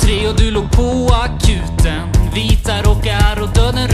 23 och du låg på akuten. Vita rockar och döden